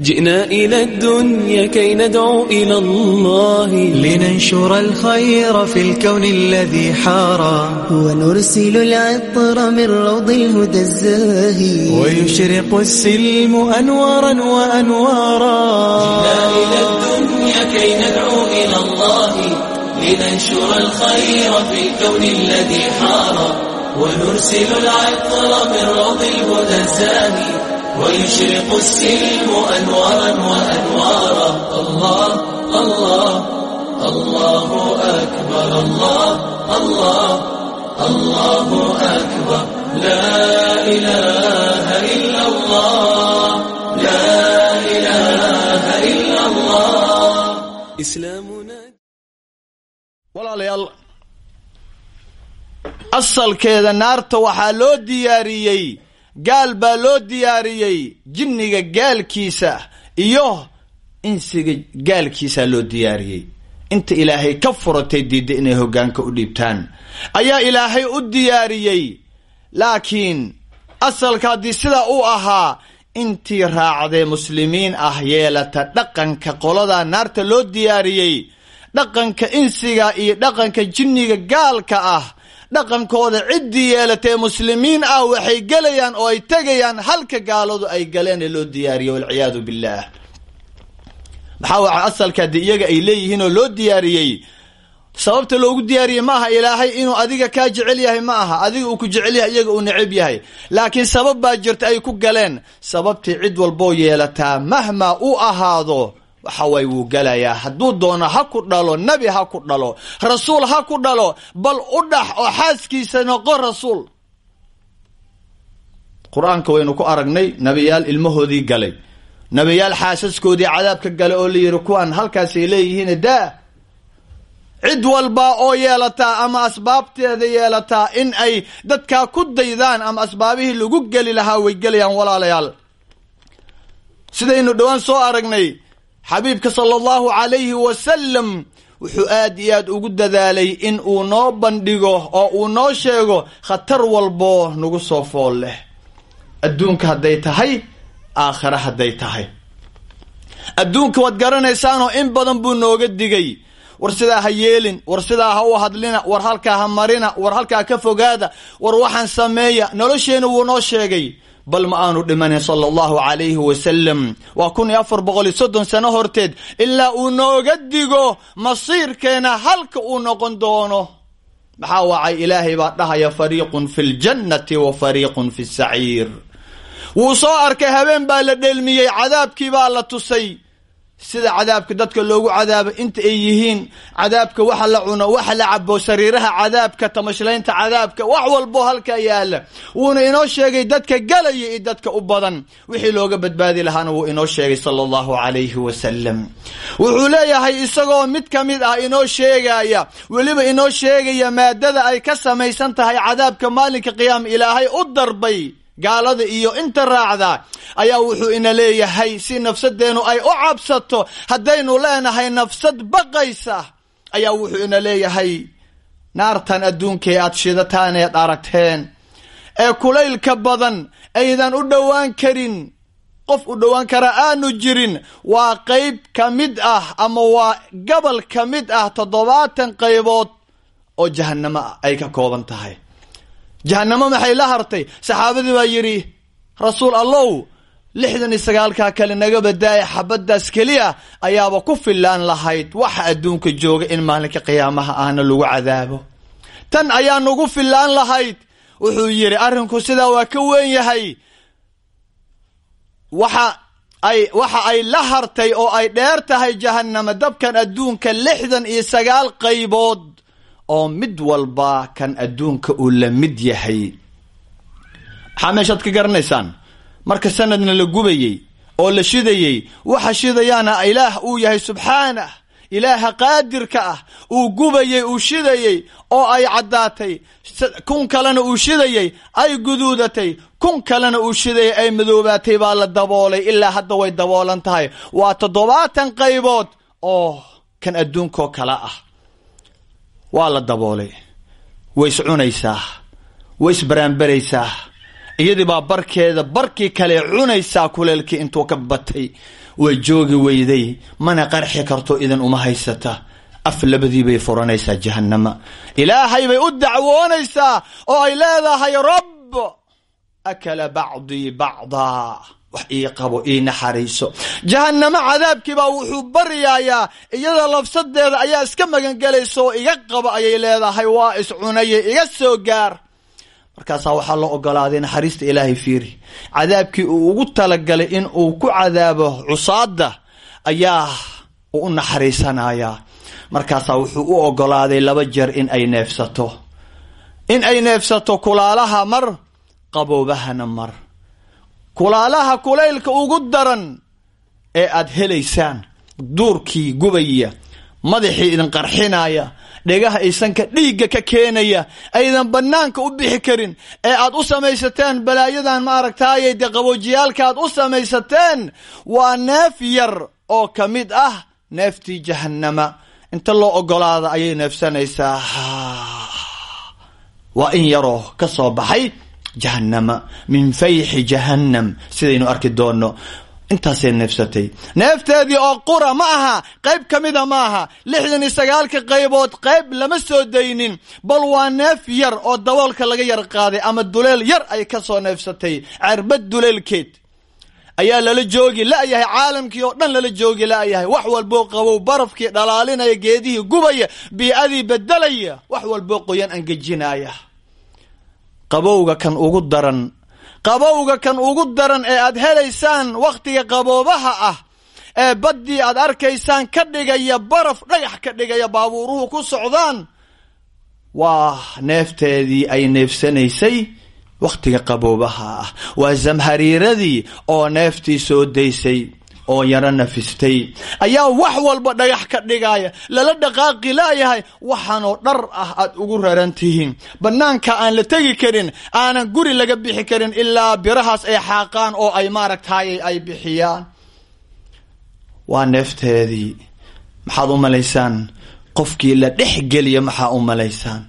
جئنا إلى الدنيا كي ندعو إلى الله لننشر الخير في الكون الذي حارى ونرسل العطر من روض الهدى الزاهي ويشرق السلم أنوارا وأنوارا جئنا إلى الدنيا كي ندعو إلى الله لننشر الخير في الكون الذي حارى ونرسل العطر من روض الهدى الزاهي ويشرق السلم أنوارا وأنوارا الله الله الله أكبر الله الله الله أكبر لا إله إلا الله لا إله إلا الله إسلامنا walaalayaal asalkeeda naarta waxaa loo diyaariyey gaal baa loo diyaariyey jinniga gaalkiisa iyo insiga gaalkiisaa loo diyaariyey. Inta ilaahay ka furatay diidda inay hoggaanka u dhiibtaan. Ayaa ilaahay u diyaariyey laakiin asalka haddii sidaa u ahaa intii raacdee muslimiin ah yeelata dhaqanka qoladaa naarta loo diyaariyey dhaqanka insiga iyo dhaqanka jinniga gaalka ah dhaqankooda ciddii yeelatee muslimiin ah waxay gelayaan oo ay tegayaan halka gaaladu ay galeen ee loo diyaariye walciyaadu billaah maxaa waxa asalka haddii iyaga ay leeyihiin oo loo diyaariyey? Sababta loogu diyaariyey ma aha ilaahay inuu adiga kaa jecel yahay ma aha adiga uu ku jecel yahay iyaga uu necab yahay. Laakiin sabab baa jirta ay ku galeen. Sababtii cid walboo yeelataa mahmaa u ahaado waxa waay wuu gelayaa hadduu doono ha ku dhalo nebi ha ku dhalo rasuul ha ku dhalo bal u dhax oo xaaskiisa noqo rasuul. Qur'aanka waynu ku aragnay nebiyaal ilmahoodii galay. Nebiyaal xaasaskoodii cadaabka galay oo la yidhi kuwaan halkaasay leeyihiin daa. Cid walba oo yeelataa ama asbaabteeda yeelataa in ay dadkaa ku daydaan ama asbaabihii lagu geli lahaa way gelayaan walaalayaal. Sidaynu dhowaan soo aragnay xabiibka sala allahu calayhi wasalam wuxuu aad iyo aad ugu dadaalay in uu noo bandhigo oo uu noo sheego khatar walboo nagu soo fool leh. Adduunka hadday tahay aakhare hadday tahay. Adduunka waad garanaysaanoo in badan buu nooga digay. War sidaa ha yeelin war sidaa ha u hadlina war halkaa ha marina war halkaa ka fogaada war waxaan sameeya nolosheena wuu noo sheegay bal ma aanu dhimanin sala allahu calayhi wasalam waa kun iyo afar boqol iyo soddon sano horteed ilaa uu nooga digo masiirkeena halka uu noqon doono. Maxaa wacay? Ilaahay baa dhahaya fariiqun fi ljannati wa fariiqun fi saciir wuu soo arkay habeen baa la dheelmiyey cadaabkii baa la tusay sida cadaabka dadka loogu cadaabo inta ay yihiin. Cadaabka waxa la cuno waxa la cabo sariiraha cadaabka tamashlaynta cadaabka wax walbo halkaa yaalla wuuna inoo sheegay dadka galaya iyo dadka u badan. Wixii looga badbaadi lahaana wuu inoo sheegay sala allahu calayhi wasalam wuxuu leeyahay isagoo mid ka mid ah inoo sheegaya weliba inoo sheegaya maadada ay ka samaysan tahay cadaabka maalinka qiyaama ilaahay u darbay gaalada iyo inta raacda ayaa wuxuu ina leeyahay si nafsadeenu ay u cabsato haddaynu leenahay nafsad baqaysa ayaa wuxuu ina leeyahay naartan adduunkee aad shidataan eed aragteen ee kulaylka badan aydan u dhowaan karin qof u dhowaan karaa aanu jirin waa qeyb ka mid ah ama waa gobol ka mid ah toddobaatan qaybood oo jahanamo ay ka kooban tahay jahanamo maxay la hartay? Saxaabadii baa yidhi rasuul allow lixdan iyo sagaalkaa kale naga badaaya xabaddaas keliya ayaaba ku filaan lahayd. Waxa adduunka jooga in maalinka qiyaamaha ahna lagu cadaabo. Tan ayaa nagu filaan lahayd. Wuxuu yidhi arrinku sidaa waa ka weyn yahay. Waxa ay waxa ay la hartay oo ay dheer tahay jahanamo dabkan adduunka lixdan iyo sagaal qaybood oo mid walba kan adduunka uu la mid yahay. Maxaa meeshaad ka garanaysaan? Marka sanadna la gubayey oo la shidayey waxa shidayaana ilaah uu yahay subxaanah ilaaha qaadirka ah uu gubayey uu shidayey oo ay caddaatay. Kun kalena uu shidayey ay guduudatay. Kun kalena uu shidayay ay madoobaatay baa la daboolay. Ilaa hadda way daboolan tahay. Waa toddobaatan qaybood oo kan adduunkoo kale ah waa la daboolay. Way cunaysaa way isbaraanbaraysaa iyadii barkeeda barkii kale cunaysaa kuleelkii intuu ka batay. Way joogi weyday. Mana qarxi karto idan uma haysata. Af labadii bay furanaysaa jahannama. Ilaahay bay u dacwoonaysaa. Oo ay leedahay rabb akala bacdii bacdaa wax ii qabo ii naxariiso. Jahannamo cadaabkiibaa wuxuu baryayaa iyada lafsadeeda ayaa iska magangelaysa oo iga qabo ayay leedahay waa iscunaye iga soo gaar. Markaasaa waxaa loo ogolaaday naxariista ilaahay fiiri. Cadaabkii uu ugu talagalay in uu ku cadaabo cusaada ayaa uu u naxariisanayaa markaasaa wuxuu u ogolaaday laba jeer in ay neefsato. In ay neefsato kulaalaha mar qaboobahana mar kulaalaha kulaylka ugu daran ee aad helaysaan duurkii gubaya madaxii idin qarxinaya dhegaha isanka dhiigga ka keenaya aydan banaanka u bixi karin ee aad u samaysateen balaayadan ma aragtaaye dee qaboojiyaalka aad u samaysateen waa neef yar oo ka mid ah neeftii jahannama. Inta loo ogolaada ayay neefsanaysaa. Waa in yaroo ka soo baxay jahannama min fayxi jahannam. Sidaynu arki doonno. Intaasay neefsatay. Neefteedii oo qura ma aha qayb ka mida ma aha. Lixdan iyo sagaalka qaybood qayb lama soo daynin. Bal waa neef yar oo daboolka laga yar qaaday ama duleel yar ay ka soo neefsatay. Cerbad duleelkeed ayaa lala joogi la-yahay caalamkii oo dhan lala joogi la-yahay wax walboo qabow barafkii dhalaalinaya geedihii gubaya bii-adii bedelaya wax walboo qoyan angejinaya qabowga kan ugu daran. Qabowga kan ugu daran ee aad helaysaan wakhtiga qaboobaha ah ee baddii aad arkaysaan ka dhigaya baraf dhagax ka dhigaya baabuuruhu ku socdaan waa neefteedii ay neefsanaysay wakhtiga qaboobaha ah. Waa zamhariiradii oo neeftii soo daysay oo yaro nafistay. Ayaa wax walba dhagax ka dhigaya lala dhaqaaqi laayahay waxaanoo dhar ah aad ugu raran tihiin. Bannaanka aan la tegi karin aanan guri laga bixi karin ilaa birahaas ay xaaqaan oo ay maaragtay ay bixiyaan. Waa neefteedii maxaad u malaysaan? Qofkii la dhex geliya maxaa u malaysaan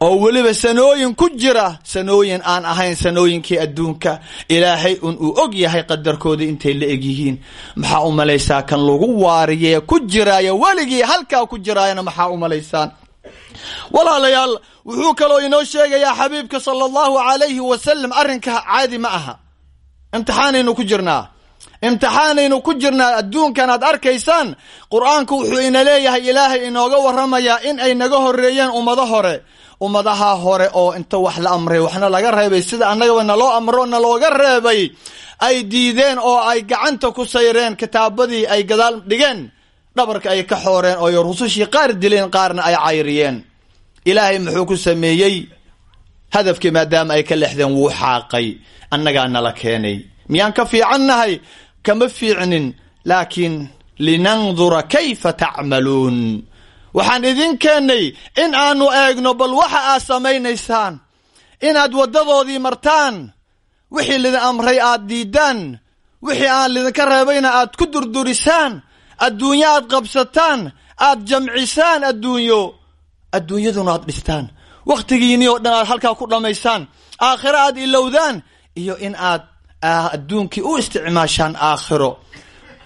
oo weliba sanooyin ku jira sanooyin aan ahayn sanooyinkii adduunka ilaahay un uu og yahay qadarkooda intay la egyihiin maxaa u malaysaa kan lagu waariyee? Ku jiraayo weligii halkaa ku jiraayana maxaa u malaysaan? Walaalayaal wuxuu kaloo inoo sheegayaa xabiibka sala allahu calayhi wasalam arrinka caadi ma aha. Imtixaanaynu ku jirnaa. Imtixaanaynu ku jirnaa adduunkan aad arkaysaan qur'aanku wuxuu ina leeyahay ilaahay inooga waramayaa in ay naga horeeyeen ummado hore ummadaha hore oo inta wax la amray waxna laga reebay. Sida annagaba naloo amro nalooga reebay. Ay diideen oo ay gacanta ku sayreen kitaabadii ay gadaal dhigeen dhabarka ay ka xooreen oo rusushii qaar dileen qaarna ay cayriyeen. Ilaahay muxuu ku sameeyey hadafkii maadaama ay ka lexdeen wuu xaaqay. Annagaa nala keenay. Miyaan ka fiicannahay? Kama fiicnin laakiin linandura kayfa tacmaluun waxaan idin keennay in aanu eegno bal waxa aad samaynaysaan. Inaad waddadoodii martaan wixii lidin amray aad diidaan wixii aan lidinka reebayna aad ku durdurisaan adduunyo aad qabsataan aad jamcisaan adduunyo adduunyaduna aad dhistaan. Wakhtigiinii oo dhan aad halkaa ku dhammaysaan aakhiro aad ilowdaan iyo in aad adduunkii u isticmaashaan aakhiro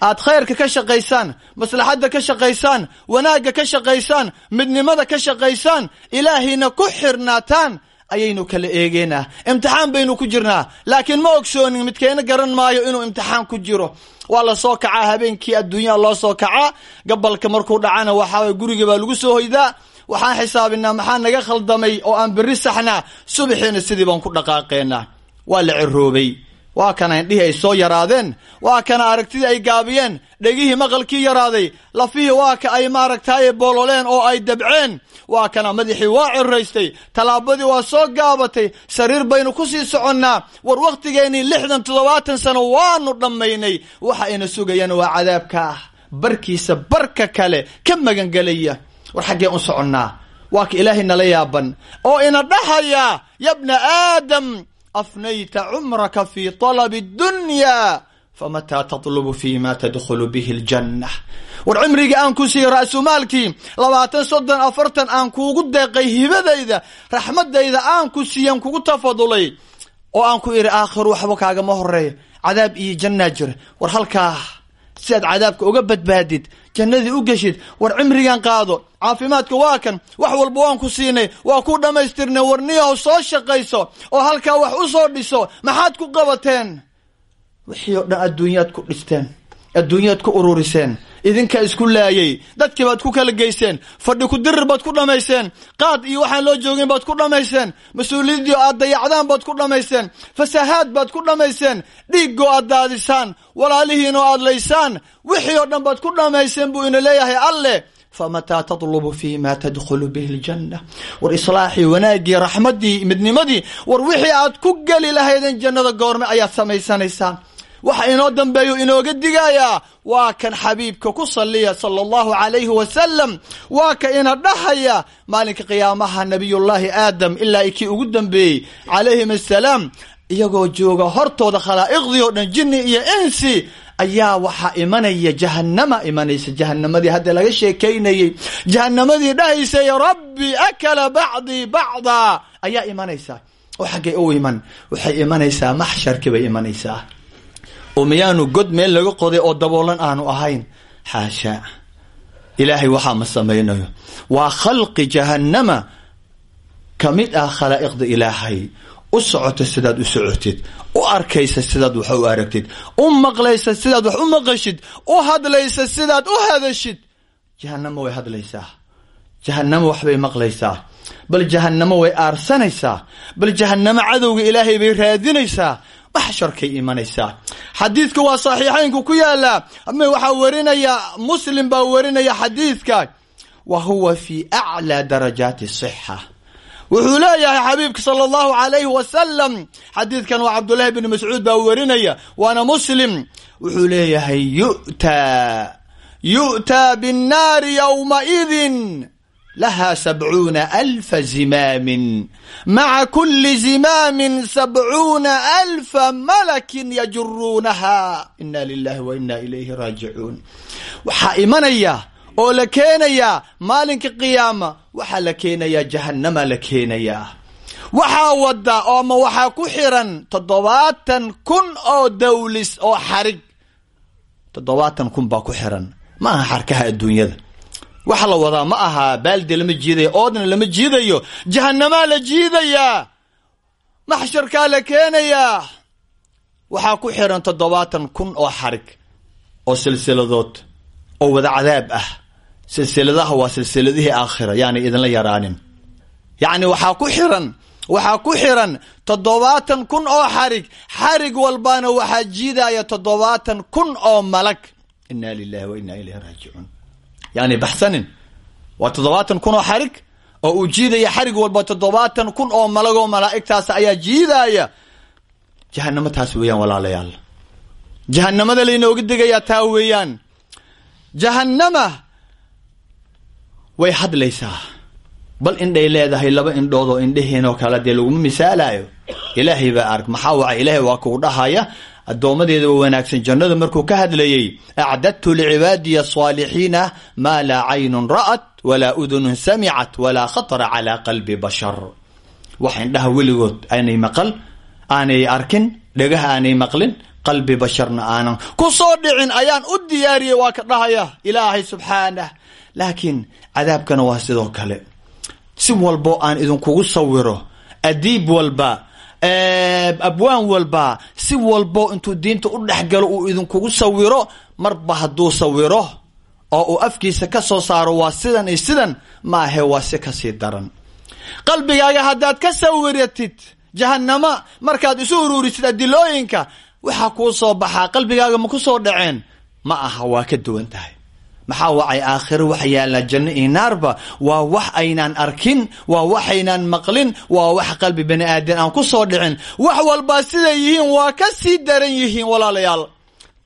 aad khayrka ka shaqaysaan maslaxadda ka shaqaysaan wanaagga ka shaqaysaan midnimada ka shaqaysaan ilaahayna ku xirnaataan ayaynu kala eegeynaa imtixaan baynu ku jirnaa. Laakiin ma ogsoonin midkeena garan maayo inuu imtixaan ku jiro. Waa la soo kacaa habeenkii adduunyaa loo soo kacaa. Gabalka markuu dhacana waxaa guriga baa lagu soo hoydaa. Waxaan xisaabinaa maxaa naga khaldamay oo aan berri saxnaa. Subaxiina sidii baan ku dhaqaaqeenaa. Waa la ciroobay waa kana indhihii ay soo yaraadeen. Waa kana aragtidii ay gaabiyeen. Dhegihii maqalkii yaraaday. Lafihii waa ka ay maaragtaaye boololeen oo ay dabceen. Waa kana madaxii waa ciraystay tallaabadii waa soo gaabatay. Sariir baynu ku sii soconnaa. War wakhtigeennii lixdan toddobaatan sano waanu dhammaynay. Waxa ayna sugayaan waa cadaabka ah. Barkiisa barka kale ka magangelaya war xaggeen u soconnaa. Waa ka ilaahay nala yaaban. Oo ina dhahaya yabna aadam afnayta cumraka fi طalab اdunya famataa taطlubu fi ma tadkhulu bihi اljanna war cimrigii aan ku siiyey ra-sumaalkii labaatan soddon afartan aan kuugu deeqay hibadayda raxmadayda aan ku siiyan kugu tafadulay oo aan ku idhi aakhiru waxba kaagama horeeyo cadaab iyo jannaa jira war halkaa si aad cadaabka uga badbaadid jannadii u geshid war cimrigan qaado caafimaadka waa kan wax walba waan ku siinay waa ku dhammaystirnay war niyahow soo shaqayso oo halkaa wax u soo dhiso maxaad ku qabateen? Wixii oo dhan adduunyaad ku dhisteen adduunyaad ku ururiseen idinkaa isku laayay dadkii baad ku kala geyseen fadhi ku dirir baad ku dhammayseen qaad iyo waxaan loo joogin baad ku dhammayseen mas'uuliyaddii aad dayacdaan baad ku dhammayseen fasahaad baad ku dhammayseen dhiiggoo aad daadisaan walaalihiinoo aad laysaan wixii oo dhan baad ku dhammayseen buu ina leeyahay alleh famataa tatlubu fi ma tadkhulu bihi ljanna war islaaxii wanaagii raxmaddii midnimadii war wixii aad ku geli lahaydeen jannada goorme ayaad samaysanaysaan waxa inoo dambeeyo inooga digayaa waa kan xabiibka ku saliya sala allahu calayhi wasalam waa ka ina dhahaya maalinka qiyaamaha nabiyullaahi aadam ilaa i kii ugu dambeeyey calayhim assalaam iyagoo jooga hortooda khalaa'iqdii oo dhan jinni iyo insi ayaa waxaa imanaya jahanama imanaysa jahanamadii hadda laga sheekaynayey. Jahanamadii dhahaysay rabbi akala bacdii bacda. Ayaa imanaysa. Oo xaggay u iman. Waxay imanaysaa maxsharkii bay imanaysaa. Oo miyaanu god meel laga qoday oo daboolan aanu ahayn? Xaasha ilaahay waxaa ma samaynayo. Waa khalqi jahannama. Ka mid ah khalaa'iqda ilaahay u socota sidaad u socotid u arkaysa sidaad wax u aragtid u maqlaysa sidaad wax u maqashid u hadlaysa sidaad u hadashid. Jahanamo way hadlaysaa. Jahanamo waxbay maqlaysaa. Bal jahanamo way aarsanaysaa bal jahanamo cadowga ilaahay bay raadinaysaa. Maxsharkay imanaysaa. Xadiidka waa saxiixaynku ku yaalla ama waxaa warinaya muslim baa warinaya xadiidka. Wa huwa fi aclaa darajaati sixa wuxuu leeyahay xabiibka sala allahu calayhi wasalam xadiidkan waa cabdullaahi bni mascuud baa warinaya waana muslim. Wuxuu leeyahay yu'taa yu'taa binnaari yowmaidin laha sabcuuna alfa zimaamin maca kuli zimaamin sabcuuna alfa malakin yajuruunaha ina lilahi wa ina ilayhi raajicuun waxaa imanaya oo la keenayaa maalinka qiyaama waxaa la keenayaa jahanama la keenayaa waxaa wada ooma waxaa ku xiran toddobaatan kun oo dawlis oo xarig. Toddobaatan kun baa ku xiran. Ma aha xarkaha adduunyada. Waxa la wadaa ma aha baaldi lama jiidayo oodna lama jiidayo jahanamaa la jiidayaa maxsharkaa la keenayaa waxaa ku xiran toddobaatan kun oo xarig oo silsiladood oo wada cadaab ah silsiladaha waa silsiladihii aakhira yaanay idinla yaraanin. Yacni waxaa ku xiran waxaa ku xiran toddobaatan kun oo xarig xarig walbaana waxaa jiidaya toddobaatan kun oo malag ina lilahi wa ina ilayhi raajicuun. Yani baxsanin waa toddobaatan kun oo xarig oo uu jiidaya xarig walba toddobaatan kun oo malagoo malaa'igtaas ayaa jiidaya. Jahanamo taas weeyaan walaalayaal. Jahanamada laynooga digayaa taa weeyaan. Jahanama way hadlaysaa. Bal indhay leedahay laba indhood oo indhaheenoo kale dee laguma misaalayo ilaahay baa arg maxaa waca ilaahay waa kuu dhahaya. Addoommadeeda wa wanaagsan. Jannada markuu ka hadlayey acdadtu licibaadiya asaalixiina maa laa caynun ra'at walaa udunun samicat walaa khatara calaa qalbi bashar. Wax indhaha weligood aanay maqal aanay arkin dhagaha aanay maqlin qalbi basharna aanan ku soo dhicin ayaan u diyaariyey waa ka dhahaya. Ilaahay subxaanah laakiin cadaabkana waa sidoo kale. Si walbo aan idinkugu sawiro adiib walba abwaan walba si walbo intuu diinta u dhex galo uu idinkugu sawiro marba hadduu sawiro oo uu afkiisa ka soo saaro waa sidan iyo sidan maahe waa si ka sii daran. Qalbigaaga haddaad ka sawiratid jahanama markaad isu uruurisid adilooyinka waxaa kuu soo baxaa qalbigaaga ma ku soo dhaceen ma aha waa ka duwan tahay maxaa wacay aakhiro waxa yaallaa janno iyo naarba waa wax aynaan arkin waa waxaynaan maqlin waa wax qalbi bani aadan aan ku soo dhicin. Wax walbaa siday yihiin waa ka sii daran yihiin walaalayaal.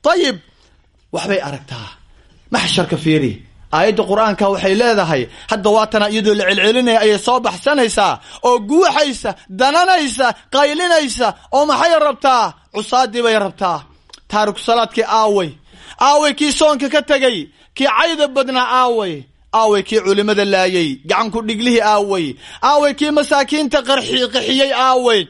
Dayib waxbay aragtaa. Maxsharka fiiri aayadda qur'aanka waxay leedahay hadda waatana iyadoo la celcelinaya ayay soo baxsanaysaa oo guuxaysa dananaysa qaylinaysa oo maxay rabtaa? Cusaadii bay rabtaa. Taariku salaadkii aaway. Aaway kii soonka ka tegay kii cayda badnaa aaway aaway kii culimada laayay gacanku dhiglihii aaway aaway kii masaakiinta qarxiyey aaway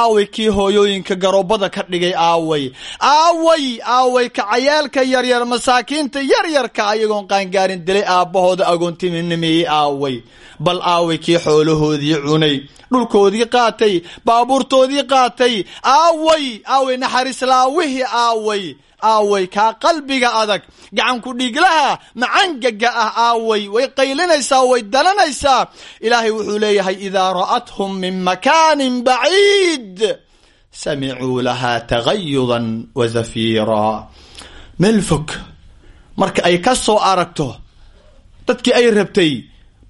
aaway kii hooyooyinka garoobada ka dhigay aaway aaway aaway kacayaalka yaryar masaakiinta yaryarka ayagoon qaangaarin dilay aabbahooda agoontiminimiyey aaway. Bal aaway kii xoolahoodii cunay dhulkoodii qaatay baabuurtoodii qaatay aaway aaway naxariislaawihii aaway aaway kaa qalbiga adag. Gacanku dhiiglaha macangaga ah aaway. Way qaylinaysaa way dalanaysaa. Ilaahay wuxuu leeyahay idaa ra'athum min makaanin baciid samicuu lahaa tagayudan wa zafiiraa meel fog. Marka ay ka soo aragto dadkii ay rabtay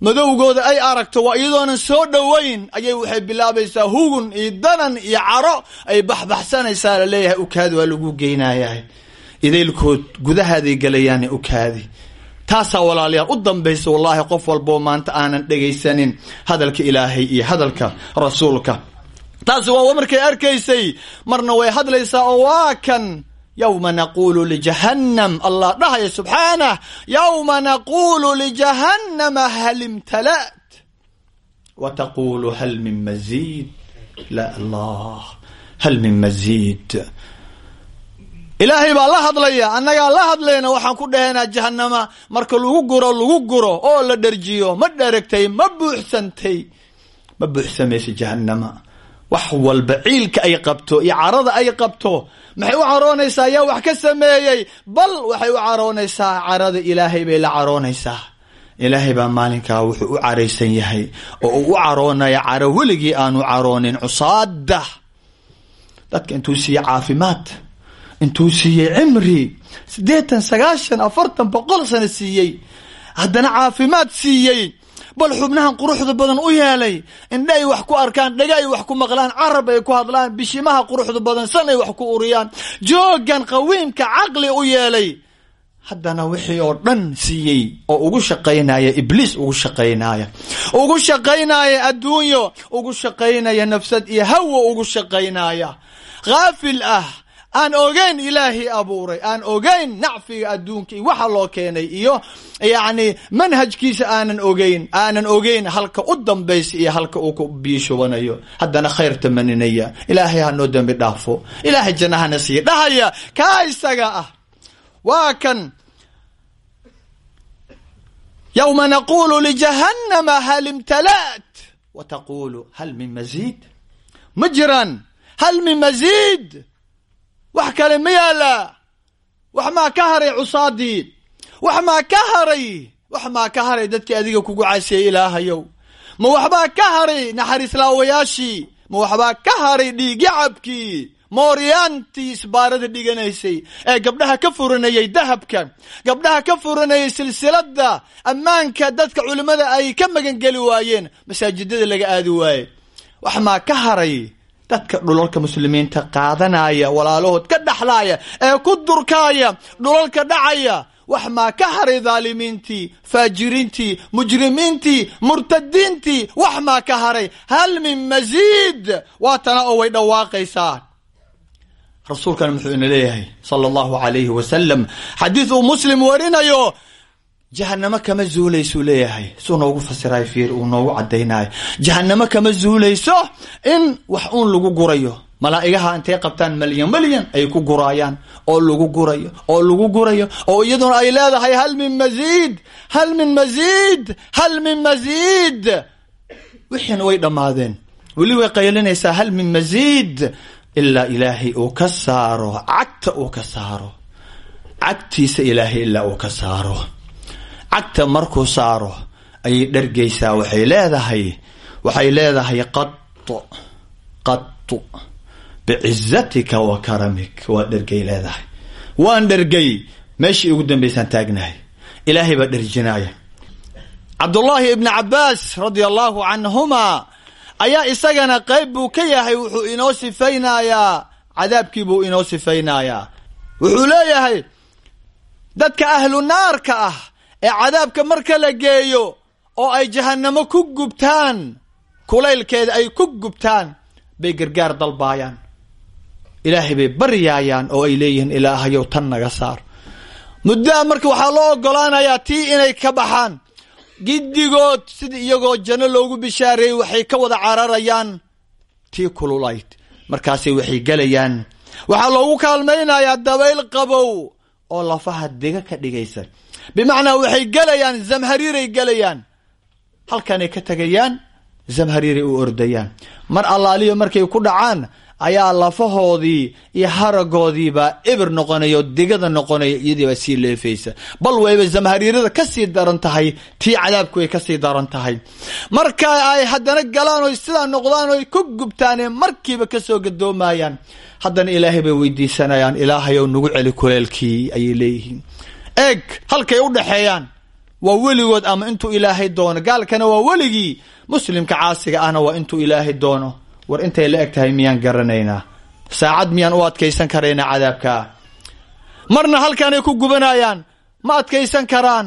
madowgooda ay aragto waa iyadoonan soo dhowayn ayay waxay bilaabaysaa hugun iyo danan iyo caro. Ay baxbaxsanaysaa la leeyahay ukaadi waa lagu geynayaa idaylkood gudahaaday galayaane ukaadi taasaa walaalayaal u dambaysa wallaahi qof walboo maanta aanan dhegaysanin hadalka ilaahay iyo hadalka rasuulka. Taasi waa markay arkaysay. Marna way hadlaysaa oo waa kan yowma naquulu lijahannam allah dhahaya subxaanah yowma naquulu lijahannama hal imtala'at? Wa taquulu hal min maziid? La allah. Hal min maziid ilaahay baa la hadlaya annagaa la hadlayna waxaan ku dhahaynaa jahanama marka lagu guro lagu guro oo la dherjiyo ma dheragtay ma buuxsantay. Ma buuxsamaysa jahanama wax walba ciilka ay qabto iyo carada ay qabto maxay u caroonaysaa? Yaa wax ka sameeyey. Bal waxay u caroonaysaa carada ilaahay bay la caroonaysaa. Ilaahay baa maalinkaa wuxuu u caraysan yahay oo uu u caroonaya caro weligii aanu caroonin cusaada dadka intuu siiye caafimaad intuu siiyey cimri siddeetan sagaashan afartan boqol sano siiyey. Haddana caafimaad siiyey. Bal xubnahan quruxda badan u yeelay. Indha ay wax ku arkaan dhaga ay wax ku maqlaan carab ay ku hadlaan bishimaha quruxda badan san ay wax ku uriyaan. Joogan qawiimka caqli u yeelay. Haddana wixii oo dhan siiyey oo ugu shaqaynaya ibliis ugu shaqaynaya. Ugu shaqaynaya adduunyo ugu shaqaynaya nafsad iyo hawa ugu shaqaynaya. Haafil ah aan ogeyn ilaahay abuuray. Aan ogeyn nacfiga adduunka iyo waxa loo keenay iyo yacni manhajkiisa aanan ogeyn aanan ogeyn halka u dambaysa iyo halka uu ku biishubanayo. Haddana khayr tamaninaya. Ilaahay hanoo dembi dhaafo. Ilaahay jannahana siiya dhahaya. Kaa isaga ah. Waa kan yowma naqulu lijahannama hal imtala'at? Wa taqulu hal min maziid? Ma jiraan hal min maziid wax kale ma yaallaa wax maa ka haray cusaadii wax maa ka haray wax maa ka haray dadkii adiga kugu casiyey ilaahayow. Ma waxbaa ka haray naxariislaawayaashii ma waxbaa ka haray dhiigyacabkii mooryaantii isbaarada dhiganaysay. Ee gabdhaha ka furanayay dahabka gabdhaha ka furanayay silsilada ammaanka dadka culimmada ay ka magangeli waayeen. Masaajidada laga aadi waaye. Wax maa ka haray dadka dhulalka muslimiinta qaadanaya walaalahood ka dhaxlaaya ee ku durkaaya dhulalka dhacaya wax maa ka haray dhaalimiintii faajiriintii mujrimiintii murtadiintii wax maa ka haray. Hal min masiid waa tana oo way dhawaaqaysaa. Rasuulkan muxuu ina leeyahay sala allahu alayhi wasalam xadiid uu muslim warinayo jahanamo kama zuulaysuu leeyahay. Suu noogu fasirayo fiir uu noogu cadaynayo jahanamo kama zuulayso in wax uun lagu gurayo. Malaa'igaha intay qabtaan malyan malyan ay ku guraayaan. Oo lagu gurayo oo lagu gurayo. Oo iyaduna ay leedahay hal min maziid hal min maziid hal min maziid. Wixiina way dhammaadeen. Weli way qaylinaysaa hal min maziid ilaa ilaahay uu ka saaro cagta uu ka saaro. Cagtiisa ilaahay ilaa uu ka saaro cagta markuu saaro ayay dhargaysaa. Waxay leedahay waxay leedahay qatu qatu bicizatika wa karamik waa dhergay leedahay. Waan dhergay meeshii ugu dambaysaan taagnahay. Ilaahay baa dherjinaya cabdullaahi ibni cabaas radia allahu canhuma ayaa isagana qayb buu ka yahay wuxuu inoo sifaynayaa cadaabkii buu inoo sifaynayaa. Wuxuu leeyahay dadka ahlu naarka ah ee cadaabka marka la geeyo oo ay jahannamo ku gubtaan kulaylkeeda ay ku gubtaan bay gargaar dalbaayaan. Ilaahay bay baryaayaan oo ay leeyihiin ilaahayow tan naga saar. Muddaa marka waxaa loo ogolaanayaa tii inay ka baxaan. Giddigood sida iyagoo janno loogu bishaareeyey waxay ka wada cararayaan tii kululayd. Markaasay waxay gelayaan. Waxaa loogu kaalmaynayaa dabayl qabow oo lafaha diga ka dhigaysa bimacnaa waxay gelayaan zamhariiray gelayaan. Halkanay ka tegayaan zamhariiray u ordayaan. Mar allaaliyo markay ku dhacaan ayaa lafahoodii iyo haragoodiiba ebir noqonaya oo digada noqonaya iyadiibaa sii leefaysa. Bal wayba zamhariirada ka sii daran tahay tii cadaabku way ka sii daran tahay. Marka ay haddana galaan oy sidaa noqdaan oy ku gubtaane markiiba ka soo gadoomayaan. Haddana ilaahay bay weydiisanayaan ilaahayow nagu celi kuleelkii ayay leeyihiin eeg halkay u dhexeeyaan waa weligood ama intuu ilaahay doono? Gaalkana waa weligii. Muslimka caasiga ahna waa intuu ilaahay doono. War intay la eg tahay miyaan garanaynaa? Saacad miyaan u adkaysan karaynaa cadaabkaa marna halkaanay ku gubanayaan ma adkaysan karaan.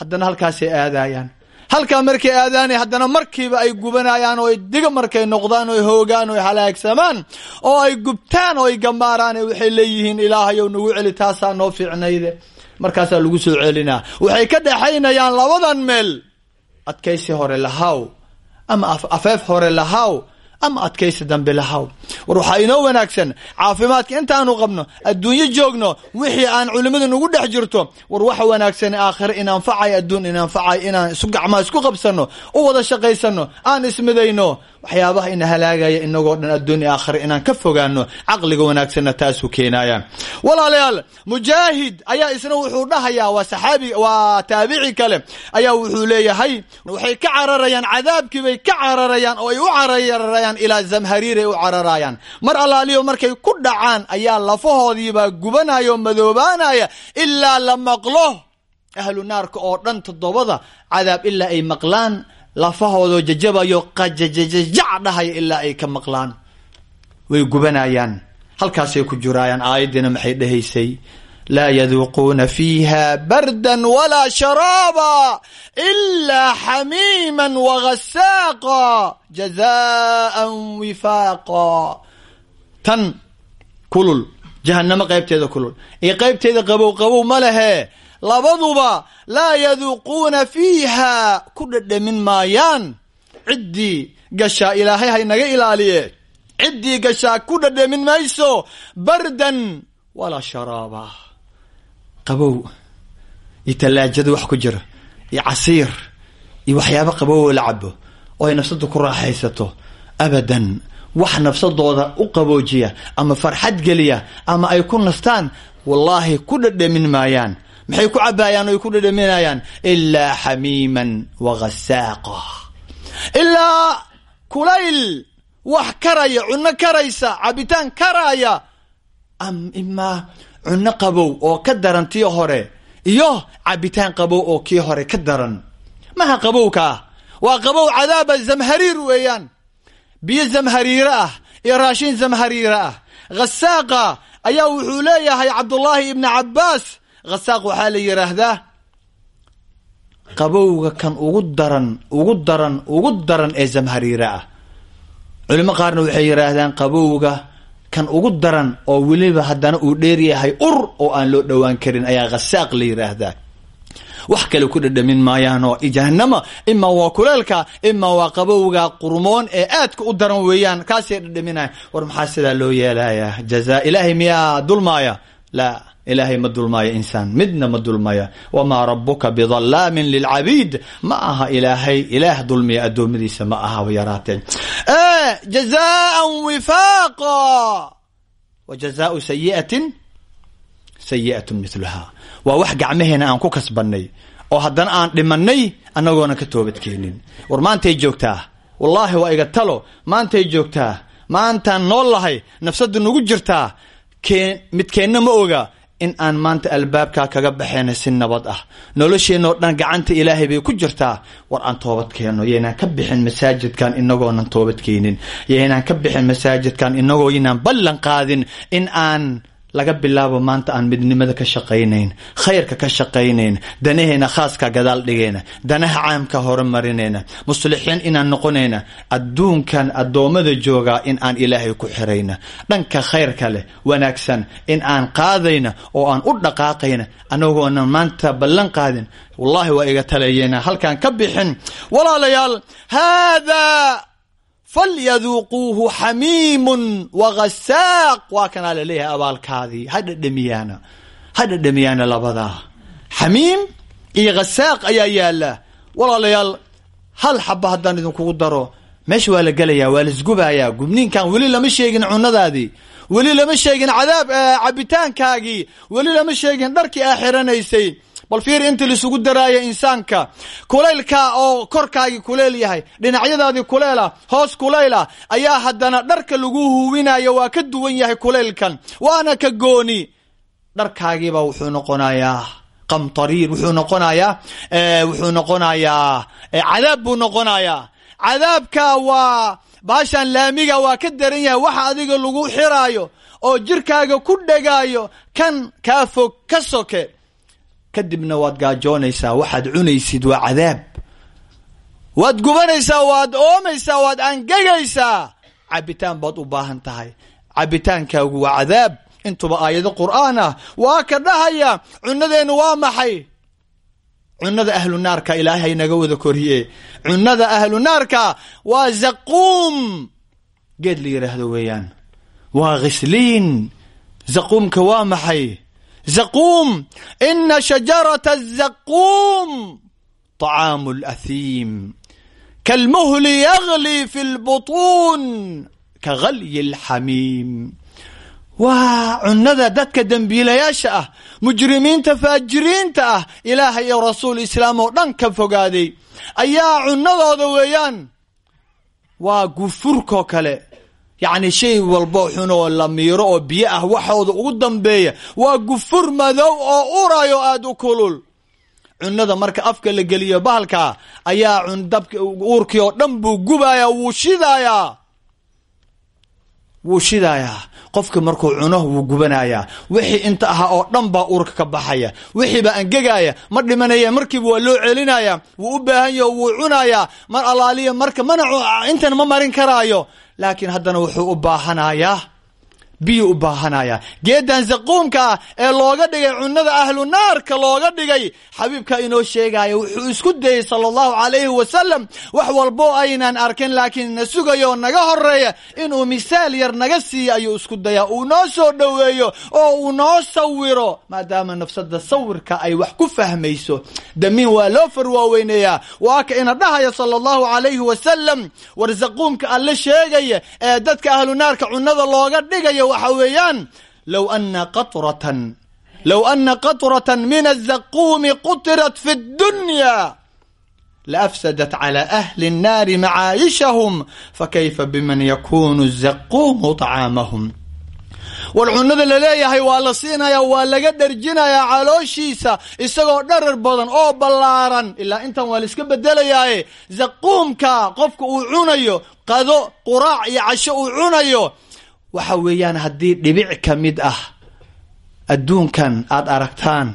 Haddana halkaasay aadayaan halkaa markay aadaanay haddana markiiba ay gubanayaan oo ay diga markay noqdaan oo ay hoogaan oo ay halaagsamaan oo ay gubtaan oo ay gambaaraan waxay leeyihiin ilaahayow nagu celi taasaa noo fiicnayde markaasaa lagu soo celinaa. Waxay ka dhexaynayaan labadan meel. Adkaysi hore lahaw ama afeef hore lahaw ama adkaysi dambe lahaw war waxaa inoo wanaagsan caafimaadka intaanu qabno adduunyo joogno wixii aan culimmada nugu dhex jirto. War waxa wanaagsan aakhire in anfacay adduun in anfacay inaan isu gacmaa isku qabsano u wada shaqaysano aan ismidayno waxyaabaha ina halaagaya inagoo dhan adduun iyo aakhire inaan ka fogaano caqliga wanaagsanna taasuu keenaya walaalayaal mujaahid ayaa isna wuxuu dhahayaa waa saxaabi waa taabici kale ayaa wuxuu leeyahay waxay ka cararayaan cadaabkii bay ka cararayaan oo ay u cararayaan ilaa zamhariiray u cararayaan. Mar allaaliyo markay ku dhacaan ayaa lafahoodiibaa gubanaya oo madoobaanaya ilaa la maqlo. Ahlu naarka oo dhan toddobada cadaab ilaa ay maqlaan lafahoodoo jajabayo qajajajajac dhahaya ilaa ay ka maqlaan. Way gubanayaan. Halkaasay ku juraayaan aayaddiina maxay dhahaysay? Laa yaduuquuna fiiha bardan walaa sharaaba ilaa xamiima wagasaaqa jazaan wifaaqa tan kulul. Jahanamo qaybteeda kulul. Iyo qaybteeda qabow qabow ma lehe labaduba laa yaduuquuna fiiha. Ku dhadhamin maayaan. Ciddii gashaa ilaahay haynaga ilaaliye. Ciddii gashaa ku dhadhamin mayso. Bardan walaa sharaaba. Qabow iyo tallaajada wax ku jira iyo casiir iyo waxyaabo qabow oo la cabo oo ay nafsadu ku raaxaysato. Abadan wax nafsadooda u qaboojiya ama farxad geliya ama ay ku nastaan wallaahi ku dhadhamin maayaan maxay ku cabaayaan o ay ku dhadhaminayaan? Ilaa xamiiman wagasaaqa ilaa kulayl wax karaya cunno karaysa cabitaan karaya am imaa cunno qabow oo ka daran tii hore iyo cabitaan qabow oo kii hore ka daran. Maha qabowkaa waa qabow cadaaba zamhariir weeyaan. Biyo zamhariire ah iyo raashin zamhariire ah. Khasaaqa ayaa wuxuu leeyahay cabdullaahi ibni cabbaas khasaaq waxaa la yidhaahdaa qabowga kan ugu daran ugu daran ugu daran ee zamhariire ah. Culimo qaarna waxay yidhaahdaan qabowga kan ugu daran oo weliba haddana uu dheeryahay ur oo aan loo dhowaan karin ayaa khasaaq la yidhaahdaa wax kale ku dhadhamin maayaanoo jahanama ima waa kuleelka ima waa qabowga qurmoon ee aadka u daran weeyaan kaasay dhadhaminaya. War maxaa sidaa loo yeelayaa? Jaza ilaahay miyaa dulmaaya? Laa ilaahay ma dulmaayo insaan midna ma dulmaya wamaa rabuka bidalaamin lilcabiid. Ma aha ilaahay ilaah dulmiya addoommadiisa ma aha yaraatee jazaan wifaaqa. Wa jazaau sayiatin sayi'atun miluha waa wax gacmaheena aan ku kasbanay oo haddana aan dhimanay annagoona ka toobadkeenin. War maantay joogtaa? Wallaahi waa iga talo. Maantay joogtaa? Maantaan nool lahay. Nafsadu nagu jirtaa? Kee midkeenna ma oga in aan maanta albaabkaa kaga baxayna si nabad ah. Nolosheenoo dhan gacanta ilaahay bay ku jirtaa. War aan toobad keenno. Yaynaan ka bixin masaajidkan inagoonan toobad keenin. Yaynaan ka bixin masaajidkan inagoo inaan ballan qaadin. In aan laga bilaabo maanta aan midnimada ka shaqaynayn khayrka ka shaqaynayn danaheena khaaska gadaal dhigayna danaha caamka horumarinayna muslixiin inaan noqonayna adduunkan addoommada joogaa in aan ilaahay ku xirayna. Dhanka khayrka leh wanaagsan in aan qaadayna oo aan u dhaqaaqayna anagoonan maanta ballan qaadin. Wallahi waa iga talayena halkaan ka bixin. Walaalayaal haadaa falyaduuquuhu xamiimun wagasaaq waa kanaa la leeyahay abaalkaadii. Ha dhadhamiyaana. Ha dhadhamiyaana labadaa xamiim iyo ghasaaq ayaa yaalla walaalayaal hal xaba haddaan idinkugu daro. Meesha waa la gelayaa waa laisgubayaa gubniinkan weli lama sheegin cunadaadii weli lama sheegin cadaab cabitaankaagii. Weli lama sheegin dharkii aa xiranaysay bal fiir intii laisugu daraaya insaanka kulaylka oo korkaagii kuleyl yahay dhinacyadaadii kuleylah hoos kuleylah ayaa haddana dharka lagu huwinayo waa ka duwan yahay kulaylkan waana ka gooni. Dharkaagiiba wuxuu noqonayaa qamtariir wuxuu noqonayaa wuxuu noqonayaa cadaab buu noqonayaa. Cadaabka waa baashan laamiga waa ka daran yahay waxa adiga lagu xiraayo oo jirkaaga ku dhegaayo kan kaa fog ka soke kadibna waad gaajoonaysaa waxaad cunaysid waa cadaab. Waad gubanaysaa waad oomaysaa waad angegaysaa. Cabitaan baad u baahan tahay. Cabitaankaagu waa cadaab. Intuba aayado qur'aan ah. Waa ka dhahaya cunadeennu waa maxay? Cunada ahlu naarka ilaahay naga wada koriye. Cunada ahlu naarka waa zaquum. Geed la yidhaahdo weeyaan. Waa khisliin zaquumka waa maxay zaquum ina shajarata azaquum طacaamu اlأthiim kalmuhli yagli fi اlbuطuun kagalyi اlxamiim waa cunada dadka dembiilayaasha ah mujrimiinta faajiriinta ah ilaahay iyo rasuul islaam oo dhan ka fogaaday ayaa cunadooda weeyaan waa gufurkoo kale yacni shay walbo xun oo la miiro oo biyo ah waxooda ugu dambeeya waa gufur madow oo urayo aada u kulul. Cunada marka afka la geliyo bahalka ayaa cundabka uurkii oo dhan buu gubayaa wuu shidayaa. Wuu shidayaa. Qofka markuu cuno wuu gubanayaa wixii inta ahaa oo dhan baa urka ka baxaya. Wixii baa angegaya ma dhimanaya markiiba waa loo celinaya wuu u baahan yaho wuu cunayaa. Mar alaaliya marka mana intan ma marin karaayo laakiin haddana wuxuu u baahanayaa biyu u baahanaya geedan zaquumka ah ee looga dhigay cunada ahlu naarka looga dhigay xabiibka inoo sheegaya wuxuu isku dayey sala allahu calayhi wasalam wax walbo aynan arkin laakiin na sugayo naga horreeya inuu misaal yar naga siiyo ayuu isku dayaa. Uu noo soo dhoweeyo oo uu noo sawiro maadaama nafsada sawirka ay wax ku fahmayso. Damiin waa loo farwaaweyneeyaa waa ka ina dhahaya sala allahu calayhi wasalam war zaquumka alle sheegaya ee dadka ahlu naarka cunada looga dhigaya waxa weeyaan low ana qatratan low ana qatratan min azaquumi qutirat fi اdunya laafsadat clى ahli الnaari macaayishahum fakayfa biman yakunu zaquumu طacaamahum war cunada laleeyahay waa la siinaya waa laga dharjinayaa calooshiisa isagoo dharar badan oo ballaaran ilaa intan waa la iska bedelayaaye zaquumka qofka uu cunayo qado quraac iyo casho uu cunayo waxa weeyaan haddii dhibic ka mid ah adduunkan aad aragtaan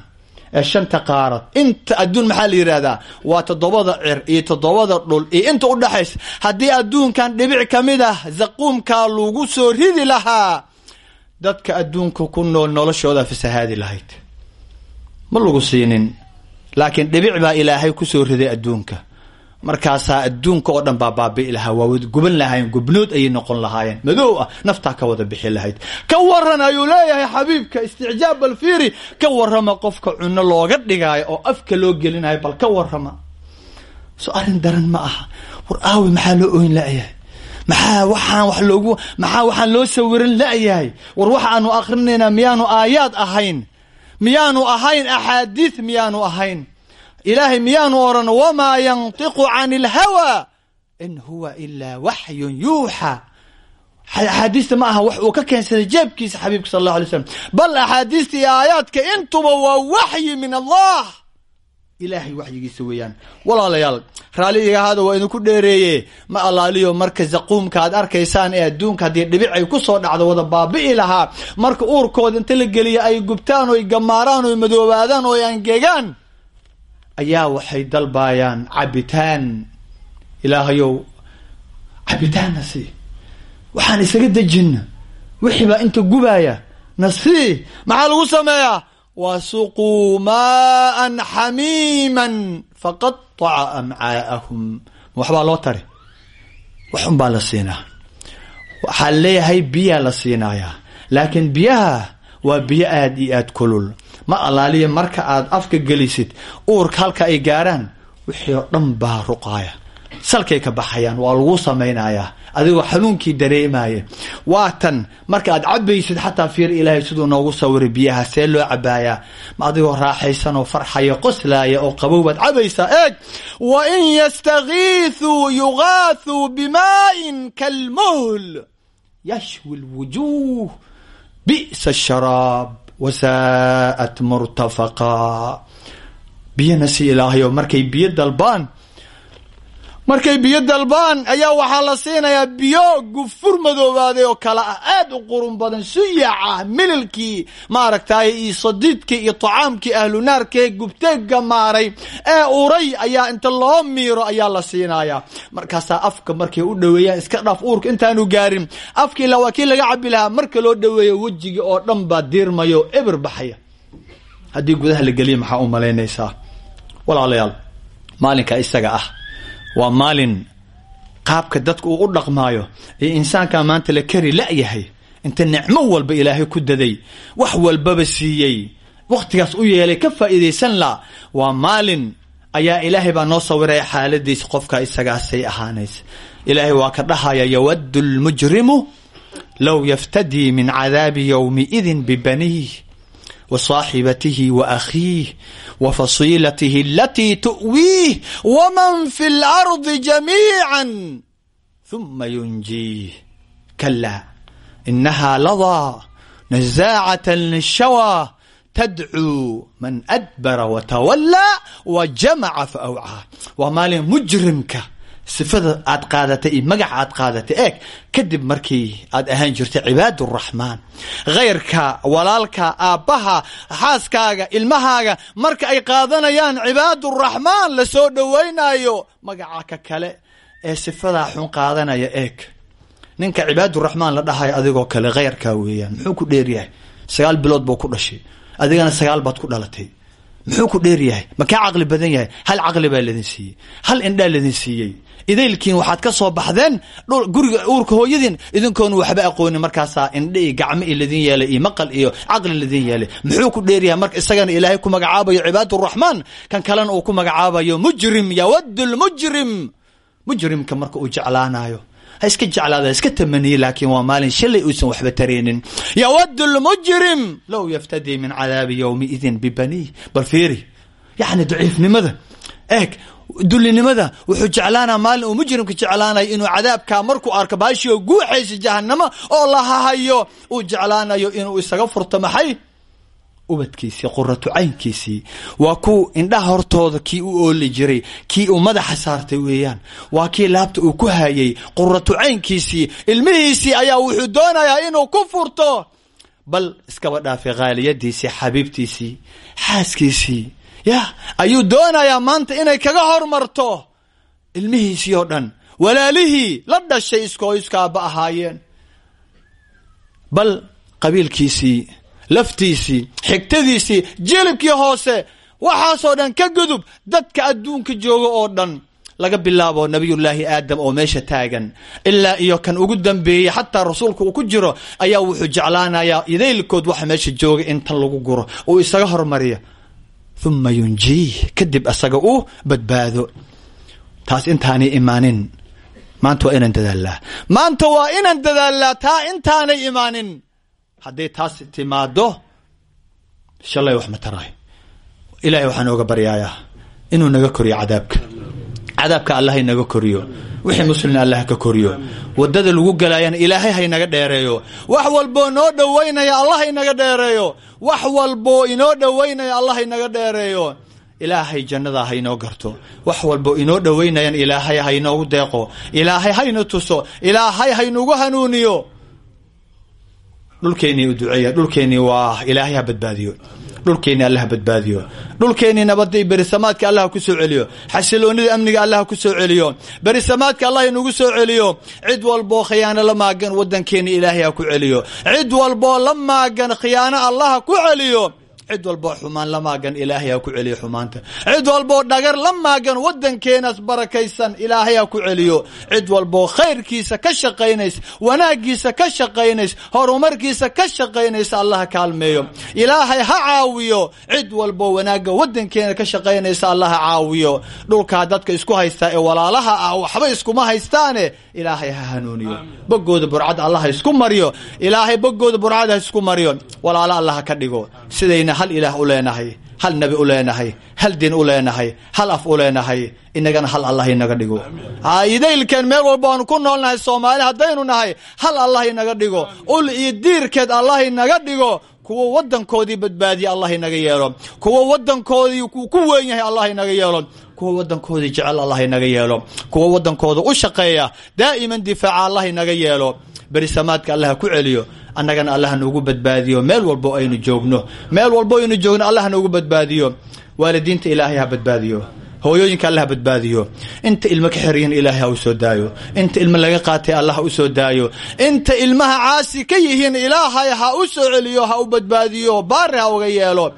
ee shanta qaarad inta adduun maxaa la yidhahdaa waa toddobada cir iyo toddobada dhul iyo inta udhexaysa haddii adduunkan dhibic ka mid ah zaquumkaa lagu soo ridi lahaa dadka adduunka ku nool noloshooda fasahaadi lahayd. Ma lagu siinin laakiin dhibic baa ilaahay ku soo riday adduunka markaasaa adduunka oo dhan baa baabi'i lahaa. Waa wad guban lahaayeen gubnood ayay noqon lahaayeen. Madow ah naftaa ka wada bixi lahayd. Ka waran ayuu leeyahay xabiibka isticjaab balfiiri ka warrama qofka cuno looga dhigaayo oo afka loo gelinayo bal ka warrama. So arrin daran ma aha. War aawi maxaa loo oyn la-yahay? Maxaa waxaan wax loogu maxaa waxaan loo sawiran la-yahay? War waxaanu akrinaynaa miyaanu aayaad ahayn. Miyaanu ahayn axaadiid miyaanu ahayn ilaahay miyaanu odhan wamaa yantiqu can ilhawa in huwa ilaa waxyun yuuxa. Axaadiista ma aha wax uu ka keensaday jeebkiisa xabiibka sal allahu alay slam bal axaadiista iyo aayaadka intuba waa waxyi min allah. Ilaahay waxyigiisa weeyaan. Walaalayaal raalli iga waa idinku dheereeye ma allaaliyo marka zaquumka aad arkaysaan ee adduunka haddii dhibic ay ku soo dhacdo wada baabi'i lahaa. Marka uurkooda inta la geliya ay gubtaan oy gamaaraan oy madoobaadaan oo ay angegaan ayaa waxay dalbaayaan cabitaan ilaahayow cabitaan nasii waxaan isaga dejina wixii baa inta gubaaya nasii maxaa lagu sameeyaa? Wasuquu maaan xamiiman faqataca amcaa'ahum. Waxbaa loo tari. Wax unbaa la siinaa. Waxaa leeyahay biyaa la siinayaa laakiin biyaha waa biyo aada iyo aada kulul ma allaaliya marka aad afka gelisid uurka halka ay gaaraan wixii oo dhan baa ruqaaya. Salkay ka baxayaan waa lagu samaynayaa adigoo xanuunkii dareemaya waa tan marka aad cabaysid xataa fiir ilaahay siduu noogu sawiray biyaha see loo cabaayaa ma adigoo raaxaysan oo farxaya qoslaaya oo qabow baad cabaysaa eeg! Wa in yastakiithuu yugaathuu bimaain kalmuhl yashwi lwujuuh bi'sa asharaab wasaa'at murtafaqa biyana si ilaahayo markay biyo dalbaan markay biyo dalbaan ayaa waxaa la siinayaa biyo gufur madoobaaday oo kale ah. Aada u qurun badan suyaca mililkii maaragtay iyo sadiidkii iyo tacaamkii ahlu naarkee gubteega maaray ee uray ayaa inta loo miiro ayaa la siinayaa. Markaasaa afka markay u dhoweeyaan iska dhaaf uurka intaanu gaarin. Afka ilaa waa laga cabi lahaa marka loo dhoweeyo wejigii oo dhan baa diirmayo eber baxaya. Haddii gudaha la geliya maxaa u malaynaysaa walaalayaal maalinka isaga ah waa maalin qaabka dadka uu u dhaqmaayo ee insaanka maanta la kari la-yahay inta nicmo walba ilaahay ku daday wax walbaba siiyey. Wakhtigaas u yeelay ka faa'iidaysan la waa maalin ayaa ilaahay baa noo sawiraya xaaladiisa qofka isagaasay ahaanaysa. Ilaahay waa ka dhahaya yawaddu lmujrimu low yaftadii min cadaabi yowmiidin bibaniih وصاحبته وأخيه وفصيلته التي تؤويه ومن في الأرض جميعا ثم ينجيه كلا إنها لظى نزاعة للشوى تدعو من أدبر وتولى وجمع فأوعى ومال مجرمك sifada aad qaadatay iyo magaca aad qaadatay eeg kadib markii aad ahaan jirtay cibaaduraxmaan khayrka walaalka aabbaha xaaskaaga ilmahaaga marka ay qaadanayaan cibaaduraxmaan la soo dhowaynayo magaca ka kale ee sifadaa xun qaadanaya eeg. Ninka cibaaduraxmaan la dhahayo adigoo kale khayrkaa weeyaan muxuu ku dheeryahay sagaal bilood buu ku dhashay. Adigana sagaal baad ku dhalatay. Muxuu ku dheer yahay? Ma kaa caqli badan yahay? Hal caqli baa ladin siiyey. Hal indhaa ladin siiyey idaylkiin waxaad ka soo baxdeen guriga uurka hooyadiin idinkoona waxba aqoonin markaasaa indha iyo gacmo i yeelay iyo maqal iyo caqli ladin yeelay muxuu ku dheeryahay marka isagana ilaahay ku magacaabayo cibaaduraxmaan kan kalena uu ku magacaabayo mujrim yawaddu lmujrim mujrimka marka uu jeclaanayo ha iska jeclaada iska tamaniye laakiin waa maalin shalay uusan waxba tareenin. Yawaddu lmujrim low yaftadii min cadaabi yowmiidin bibaniih bal fiiri yacni daciifnimada. Eeg dulinimada wuxuu jeclaanaa maalin uu mujrimka jeclaanayo inuu cadaabkaa markuu arko baashio guuxaysa jahanamo oo la hahayo uu jeclaanayo inuu isaga furto maxay ubadkiisii quratu caynkiisii waa ku indhaha hortooda kii u ooli jiray kii uu madaxa saartay weeyaan. Waa kii laabta uu ku hayay quratu caynkiisii ilmihiisii ayaa wuxuu doonayaa inuu ku furto. Bal iskaba dhaafay khaaliyadiisii xabiibtiisii xaaskiisii ya ayuu doonayaa maanta inay kaga hormarto ilmihiisii oo dhan. Walaalihii la dhashay iskoo iskaaba ahaayeen. Bal qabiilkiisii laftiisii xigtadiisii jilibkii hoose waxaasoo dhan ka gudub dadka adduunka jooga oo dhan laga bilaabo nabiyullaahi aadam oo meesha taagan. Ilaa iyo kan ugu dambeeyey xataa rasuulka uu ku jiro ayaa wuxuu jeclaanayaa idaylkood waxa meesha jooga in tan lagu guro uu isaga hormariyo uma yunjiih kadib asaga uu badbaado taas intaanay imaanin maanta waa inaan dadaalaa maanta waa inaan dadaalaa taa intaanay imaanin hadday taas timaado shalay wax ma taraay ilaahay waxaan ooga baryaayaa inuu naga koriyo cadaabka cadaabka allah inaga koriyo wixii muslina allah ka koriyo. Wadada lagu galaayana ilaahay haynaga dheereeyo. Wax walboo noo dhowaynaya allah inaga dheereeyo. Wax walboo inoo dhowaynaya allah inaga dheereeyo. Ilaahay jannada haynoo garto. Wax walbo inoo dhowaynayan ilaahay haynoogu deeqo. Ilaahay hayna tuso. Ilaahay haynugu hanuuniyo. Dhulkeennii u duceeya dhulkeennii waa ilaahay ha badbaadiyo dhulkeennii allah badbaadiyo. Dhulkeennii nabadda berisamaadka allah ku soo celiyo. Xasiloonida amniga allah ku soo celiyo. Berisamaadka allah inugu soo celiyo. Cid walboo khiyaano la maagan waddankeennii ilaahay ha ku celiyo. Cid walboo la maagan khiyaano allah ku celiyo cid walboo xumaan la maagan ilaahay ha ku celiyo xumaanta. Cid walboo dhagar la maagan waddankeenaas barakaysan ilaahay ha ku celiyo. Cid walboo khayrkiisa ka shaqaynays wanaagiisa ka shaqaynays horumarkiisa ka shaqaynaysa allah ha kaalmeeyo. Ilaahay ha caawiyo. Cid walboo wanaagga waddankeena ka shaqaynaysa allah ha caawiyo. Dhulkaa dadka isku haystaa ee walaalaha ah waxba iskuma haystaane ilaahay ha hanuuniyo. Bogooda burcad allah ha isku mariyo. Ilaahay bogooda burcad ha isku mariyo. Walaalo allah ka dhigo. Sidayna hal ilaah u leenahay hal nebi u leenahay hal diin u leenahay hal af u leenahay inagana hal allah inaga dhigo. Idaylkeen meel walba aanu ku noolnahay soomaali haddaynu nahay hal allah inaga dhigo. Ul iyo diirkeed allah inaga dhigo. Kuwa wadankoodii badbaadiya allah inaga yeelo. Kuwa wadankoodii ku weyn yahay allah inaga yeelo. Kuwa wadankoodii jecel allah inaga yeelo. Kuwa wadankooda u shaqeeya daa'iman difaaca allah inaga yeelo berisamaadka allah ha ku celiyo annagana allah noogu badbaadiyo. Meel walbo aynu joogno. Meel walbo aynu joogno allah noogu badbaadiyo. Waalidiinta ilaahay ha badbaadiyo. Hooyooyinka allah badbaadiyo. Inta ilmo ka xeryin ilaahay ha u soo daayo. Inta ilmo laga qaatay allah ha u soo daayo. Inta ilmaha caasi ka yihiin ilaahay ha u soo celiyo ha u badbaadiyo. Baari ha uga yeelo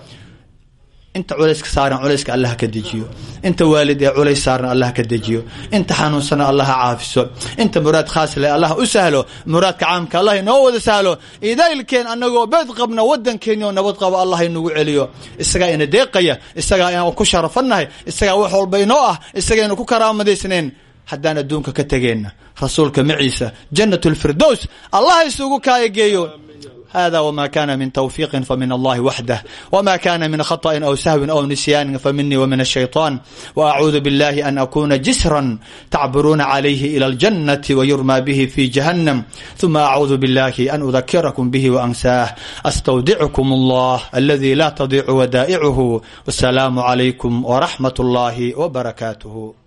inta culayska saaran culayska allah ka dejiyo. Inta waalid ee culays saaran allah ka dejiyo. Inta xanuunsana allah ha caafiso. Inta muraad khaas leh allah u sahlo. Muraadka caamka allah inoo wada sahlo. Idaylkeen annagoo beed qabna waddankeenioo nabad qabo allah inagu celiyo. Isagaa ina deeqaya isagaa inaan ku sharafannahay isagaa wax walba inoo ah isagaynu ku karaamadaysnayn. Haddaan adduunka ka tegeenna rasuulka maciisa jannat lfirdows allah isugu kaayageeyo هذا وما كان من توفيق فمن الله وحده وما كان من خطأ أو سهو أو نسيان فمني ومن الشيطان وأعوذ بالله أن أكون جسرا تعبرون عليه إلى الجنة ويرمى به في جهنم ثم أعوذ بالله أن أذكركم به وأنساه أستودعكم الله الذي لا تضيع ودائعه والسلام عليكم ورحمة الله وبركاته